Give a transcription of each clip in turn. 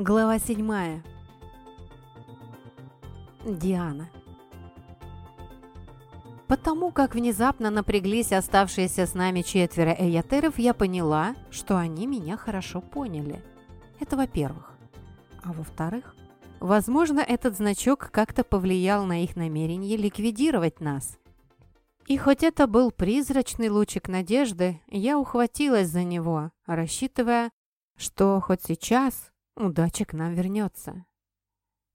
Глава седьмая. Диана. Потому как внезапно напряглись оставшиеся с нами четверо эйотеров, я поняла, что они меня хорошо поняли. Это во-первых. А во-вторых, возможно, этот значок как-то повлиял на их намерение ликвидировать нас. И хоть это был призрачный лучик надежды, я ухватилась за него, рассчитывая, что хоть сейчас удача к нам вернется.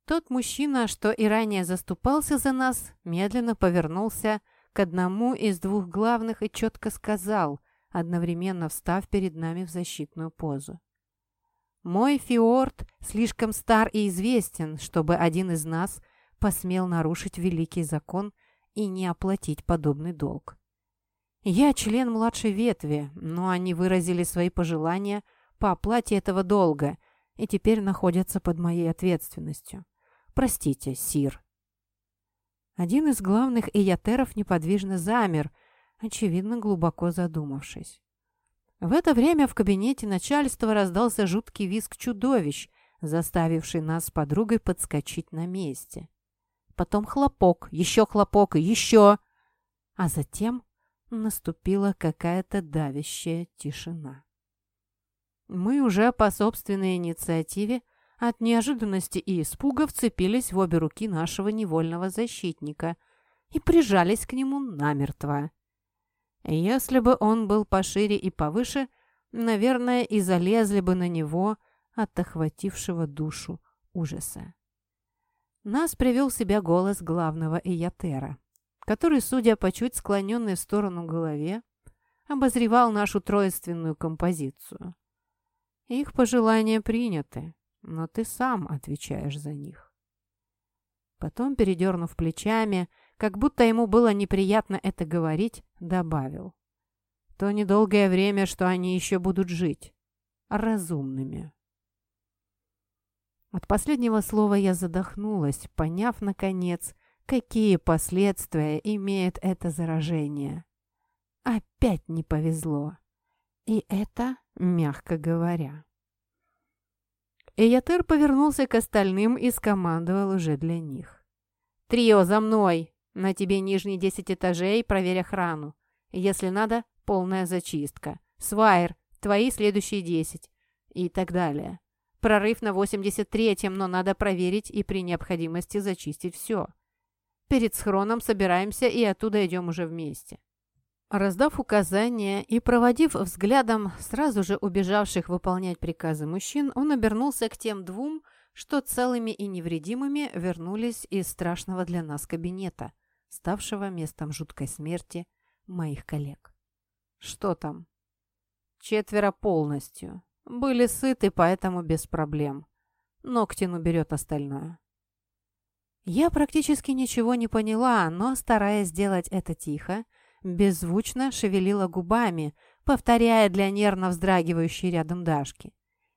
Тот мужчина, что и ранее заступался за нас, медленно повернулся к одному из двух главных и четко сказал, одновременно встав перед нами в защитную позу. «Мой фиорд слишком стар и известен, чтобы один из нас посмел нарушить великий закон и не оплатить подобный долг. Я член младшей ветви, но они выразили свои пожелания по оплате этого долга и теперь находятся под моей ответственностью. Простите, Сир». Один из главных эйотеров неподвижно замер, очевидно, глубоко задумавшись. В это время в кабинете начальства раздался жуткий визг чудовищ, заставивший нас с подругой подскочить на месте. Потом хлопок, еще хлопок и еще... А затем наступила какая-то давящая тишина. Мы уже по собственной инициативе от неожиданности и испуга вцепились в обе руки нашего невольного защитника и прижались к нему намертво. Если бы он был пошире и повыше, наверное, и залезли бы на него от охватившего душу ужаса. Нас привел в себя голос главного Иятера, который, судя по чуть склоненной в сторону голове, обозревал нашу троицственную композицию. Их пожелания приняты но ты сам отвечаешь за них. Потом, передернув плечами, как будто ему было неприятно это говорить, добавил. То недолгое время, что они еще будут жить. Разумными. От последнего слова я задохнулась, поняв, наконец, какие последствия имеет это заражение. Опять не повезло. И это мягко говоря. Эйотер повернулся к остальным и скомандовал уже для них. «Трио, за мной! На тебе нижние десять этажей, проверь охрану. Если надо, полная зачистка. Свайер, твои следующие десять. И так далее. Прорыв на 83-м, но надо проверить и при необходимости зачистить все. Перед схроном собираемся и оттуда идем уже вместе. Раздав указания и проводив взглядом сразу же убежавших выполнять приказы мужчин, он обернулся к тем двум, что целыми и невредимыми вернулись из страшного для нас кабинета, ставшего местом жуткой смерти моих коллег. «Что там?» «Четверо полностью. Были сыты, поэтому без проблем. Ноктин уберет остальное». Я практически ничего не поняла, но, стараясь сделать это тихо, беззвучно шевелила губами, повторяя для нервно вздрагивающей рядом Дашки.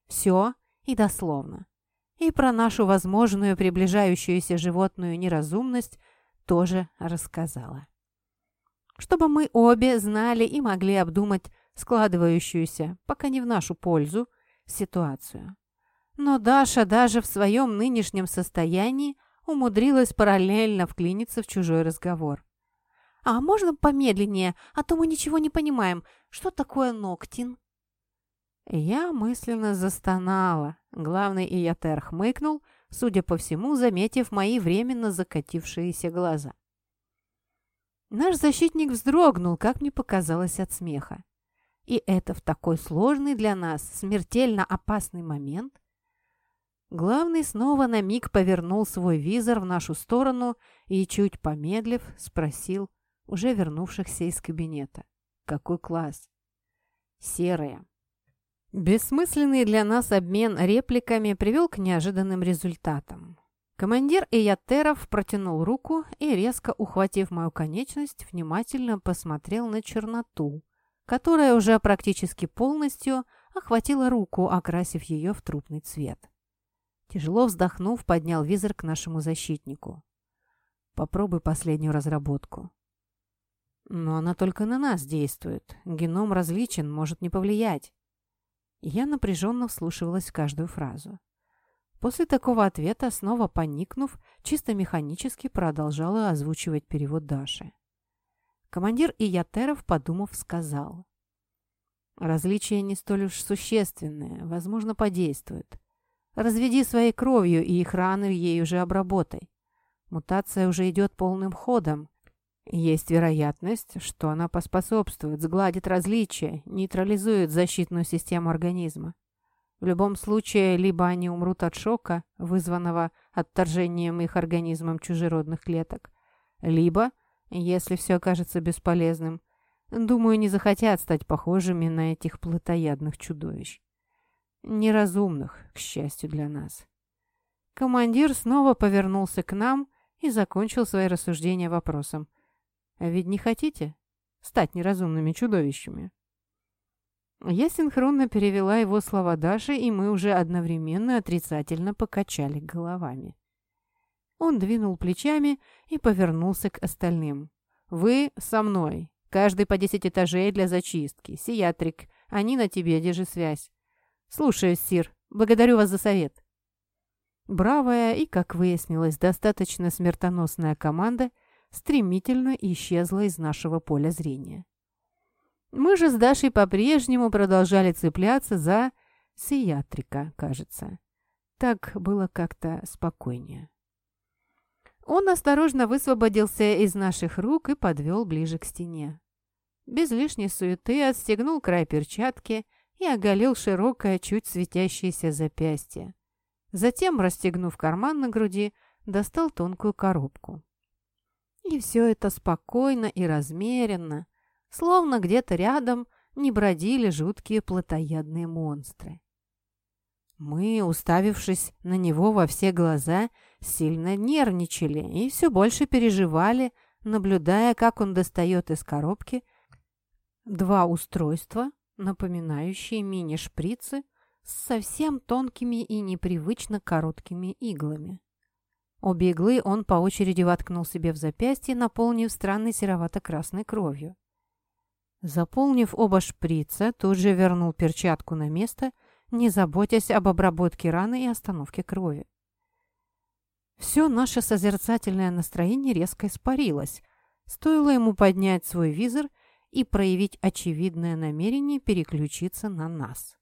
Все и дословно. И про нашу возможную приближающуюся животную неразумность тоже рассказала. Чтобы мы обе знали и могли обдумать складывающуюся, пока не в нашу пользу, ситуацию. Но Даша даже в своем нынешнем состоянии умудрилась параллельно вклиниться в чужой разговор. «А можно помедленнее, а то мы ничего не понимаем. Что такое Ноктин?» Я мысленно застонала. Главный Иятер хмыкнул, судя по всему, заметив мои временно закатившиеся глаза. Наш защитник вздрогнул, как мне показалось, от смеха. И это в такой сложный для нас, смертельно опасный момент. Главный снова на миг повернул свой визор в нашу сторону и, чуть помедлив, спросил, уже вернувшихся из кабинета. Какой класс? Серые. Бессмысленный для нас обмен репликами привел к неожиданным результатам. Командир Эйотеров протянул руку и, резко ухватив мою конечность, внимательно посмотрел на черноту, которая уже практически полностью охватила руку, окрасив ее в трупный цвет. Тяжело вздохнув, поднял визор к нашему защитнику. «Попробуй последнюю разработку. Но она только на нас действует. Геном различен, может не повлиять. Я напряженно вслушивалась в каждую фразу. После такого ответа, снова поникнув, чисто механически продолжала озвучивать перевод Даши. Командир Иятеров, подумав, сказал. «Различия не столь уж существенные, возможно, подействуют. Разведи своей кровью, и их раны ей уже обработай. Мутация уже идет полным ходом. Есть вероятность, что она поспособствует, сгладит различия, нейтрализует защитную систему организма. В любом случае, либо они умрут от шока, вызванного отторжением их организмом чужеродных клеток, либо, если все окажется бесполезным, думаю, не захотят стать похожими на этих плотоядных чудовищ. Неразумных, к счастью для нас. Командир снова повернулся к нам и закончил свои рассуждения вопросом. «А ведь не хотите стать неразумными чудовищами?» Я синхронно перевела его слова Даши, и мы уже одновременно отрицательно покачали головами. Он двинул плечами и повернулся к остальным. «Вы со мной. Каждый по десять этажей для зачистки. Сиатрик, они на тебе, держи связь. Слушаюсь, Сир. Благодарю вас за совет». Бравая и, как выяснилось, достаточно смертоносная команда стремительно исчезла из нашего поля зрения. Мы же с Дашей по-прежнему продолжали цепляться за сиатрика, кажется. Так было как-то спокойнее. Он осторожно высвободился из наших рук и подвел ближе к стене. Без лишней суеты отстегнул край перчатки и оголил широкое, чуть светящееся запястье. Затем, расстегнув карман на груди, достал тонкую коробку. И все это спокойно и размеренно, словно где-то рядом не бродили жуткие плотоядные монстры. Мы, уставившись на него во все глаза, сильно нервничали и все больше переживали, наблюдая, как он достает из коробки два устройства, напоминающие мини-шприцы с совсем тонкими и непривычно короткими иглами. Обе иглы он по очереди воткнул себе в запястье, наполнив странной серовато-красной кровью. Заполнив оба шприца, тут же вернул перчатку на место, не заботясь об обработке раны и остановке крови. Все наше созерцательное настроение резко испарилось. Стоило ему поднять свой визор и проявить очевидное намерение переключиться на нас.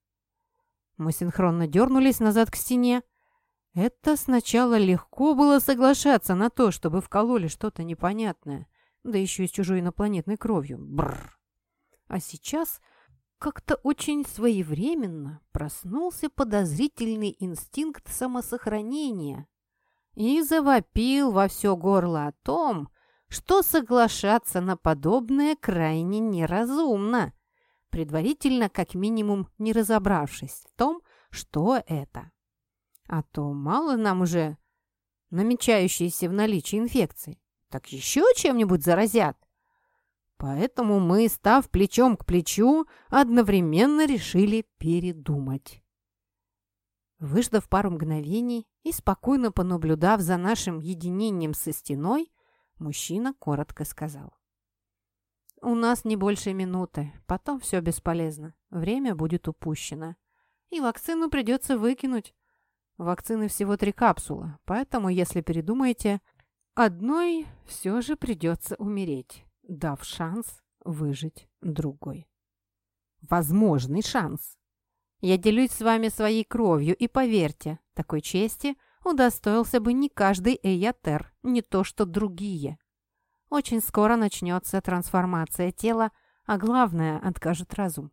Мы синхронно дернулись назад к стене. Это сначала легко было соглашаться на то, чтобы вкололи что-то непонятное, да еще и с чужой инопланетной кровью. Бррр. А сейчас как-то очень своевременно проснулся подозрительный инстинкт самосохранения и завопил во все горло о том, что соглашаться на подобное крайне неразумно, предварительно как минимум не разобравшись в том, что это. А то мало нам уже намечающейся в наличии инфекции, так еще чем-нибудь заразят. Поэтому мы, став плечом к плечу, одновременно решили передумать. Выждав пару мгновений и спокойно понаблюдав за нашим единением со стеной, мужчина коротко сказал. «У нас не больше минуты, потом все бесполезно, время будет упущено. И вакцину придется выкинуть. Вакцины всего три капсулы, поэтому, если передумаете, одной все же придется умереть» дав шанс выжить другой. Возможный шанс. Я делюсь с вами своей кровью, и поверьте, такой чести удостоился бы не каждый Эйятер, не то что другие. Очень скоро начнется трансформация тела, а главное, откажет разум.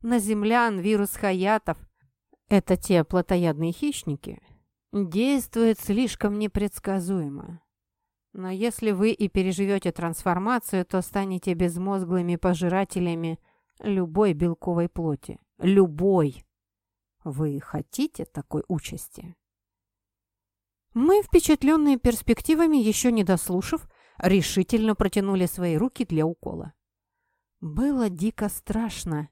На землян вирус хаятов – это те плотоядные хищники – действует слишком непредсказуемо. Но если вы и переживете трансформацию, то станете безмозглыми пожирателями любой белковой плоти. Любой! Вы хотите такой участи? Мы, впечатленные перспективами, еще не дослушав, решительно протянули свои руки для укола. Было дико страшно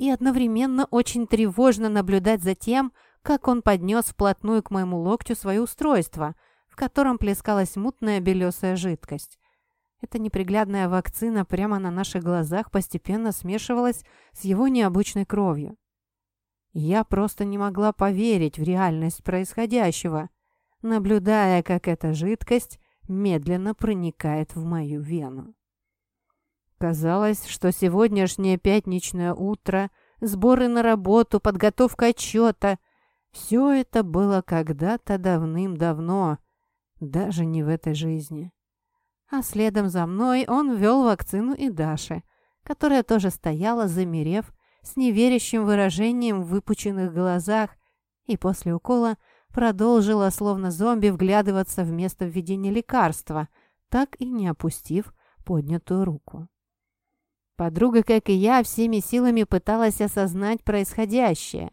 и одновременно очень тревожно наблюдать за тем, как он поднес вплотную к моему локтю свое устройство – в котором плескалась мутная белесая жидкость. Эта неприглядная вакцина прямо на наших глазах постепенно смешивалась с его необычной кровью. Я просто не могла поверить в реальность происходящего, наблюдая, как эта жидкость медленно проникает в мою вену. Казалось, что сегодняшнее пятничное утро, сборы на работу, подготовка отчета – все это было когда-то давным-давно, даже не в этой жизни. А следом за мной он ввел вакцину и Даше, которая тоже стояла, замерев, с неверящим выражением в выпученных глазах, и после укола продолжила, словно зомби, вглядываться в место введения лекарства, так и не опустив поднятую руку. Подруга, как и я, всеми силами пыталась осознать происходящее,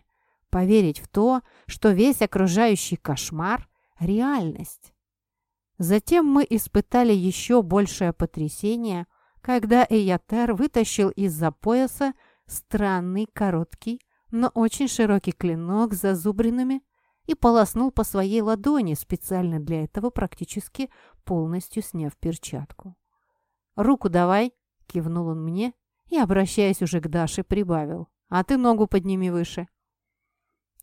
поверить в то, что весь окружающий кошмар – реальность. Затем мы испытали еще большее потрясение, когда Эйотер вытащил из-за пояса странный, короткий, но очень широкий клинок с зазубринами и полоснул по своей ладони, специально для этого практически полностью сняв перчатку. «Руку давай!» – кивнул он мне и, обращаясь уже к Даше, прибавил. «А ты ногу подними выше!»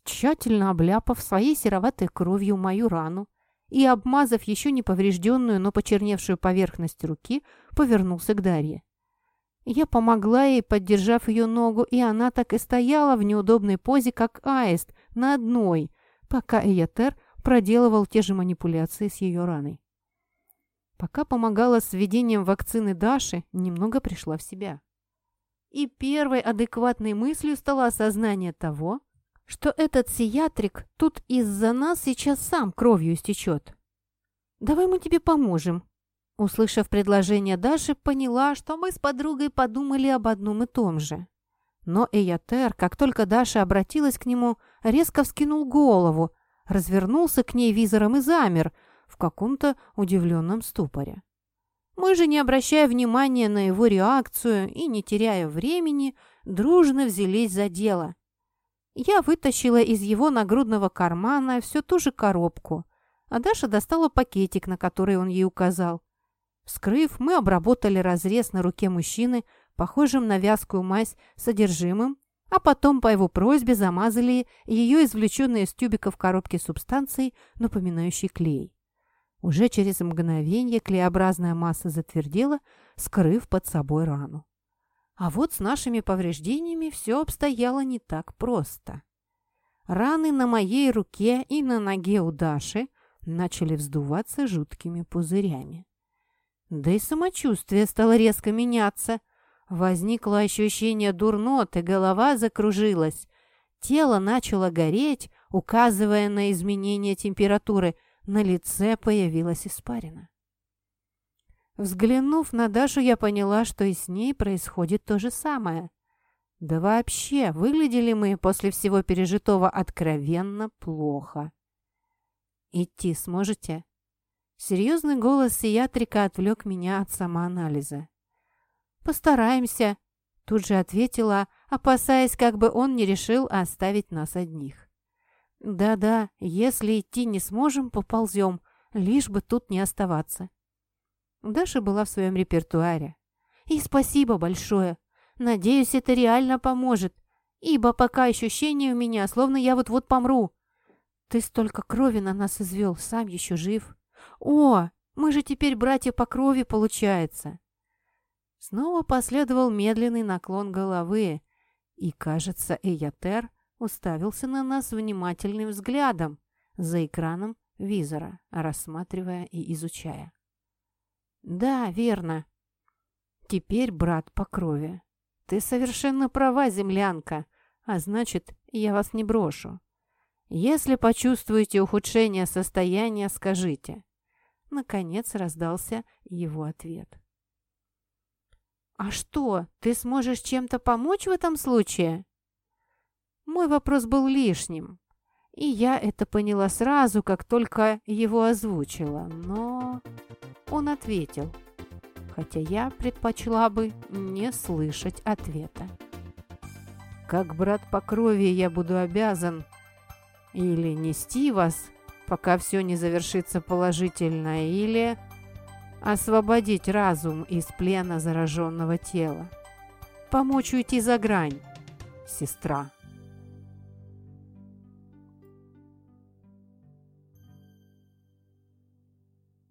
Тщательно обляпав своей сероватой кровью мою рану и обмазав еще не поврежденную, но почерневшую поверхность руки, повернулся к Дарье. Я помогла ей, поддержав ее ногу, и она так и стояла в неудобной позе, как аист, на одной, пока Эйотер проделывал те же манипуляции с ее раной. Пока помогала с введением вакцины Даши, немного пришла в себя. И первой адекватной мыслью стало осознание того, что этот сиатрик тут из-за нас сейчас сам кровью истечет. Давай мы тебе поможем. Услышав предложение Даши, поняла, что мы с подругой подумали об одном и том же. Но Эйотер, как только Даша обратилась к нему, резко вскинул голову, развернулся к ней визором и замер в каком-то удивленном ступоре. Мы же, не обращая внимания на его реакцию и не теряя времени, дружно взялись за дело – я вытащила из его нагрудного кармана всю ту же коробку, а Даша достала пакетик, на который он ей указал. Вскрыв, мы обработали разрез на руке мужчины, похожим на вязкую мазь содержимым, а потом по его просьбе замазали ее извлеченные из тюбиков коробки субстанцией, напоминающей клей. Уже через мгновение клееобразная масса затвердела, скрыв под собой рану. А вот с нашими повреждениями все обстояло не так просто. Раны на моей руке и на ноге у Даши начали вздуваться жуткими пузырями. Да и самочувствие стало резко меняться. Возникло ощущение дурноты, голова закружилась. Тело начало гореть, указывая на изменение температуры. На лице появилась испарина. Взглянув на Дашу, я поняла, что и с ней происходит то же самое. Да вообще, выглядели мы после всего пережитого откровенно плохо. «Идти сможете?» Серьезный голос сиатрика отвлек меня от самоанализа. «Постараемся», — тут же ответила, опасаясь, как бы он не решил оставить нас одних. «Да-да, если идти не сможем, поползем, лишь бы тут не оставаться». Даша была в своем репертуаре. И спасибо большое. Надеюсь, это реально поможет, ибо пока ощущение у меня, словно я вот-вот помру. Ты столько крови на нас извел, сам еще жив. О, мы же теперь братья по крови, получается. Снова последовал медленный наклон головы, и, кажется, Эйотер уставился на нас внимательным взглядом за экраном визора, рассматривая и изучая. «Да, верно. Теперь брат по крови. Ты совершенно права, землянка, а значит, я вас не брошу. Если почувствуете ухудшение состояния, скажите». Наконец раздался его ответ. «А что, ты сможешь чем-то помочь в этом случае?» Мой вопрос был лишним, и я это поняла сразу, как только его озвучила, но он ответил, хотя я предпочла бы не слышать ответа. Как брат по крови я буду обязан или нести вас, пока все не завершится положительно, или освободить разум из плена зараженного тела, помочь уйти за грань, сестра.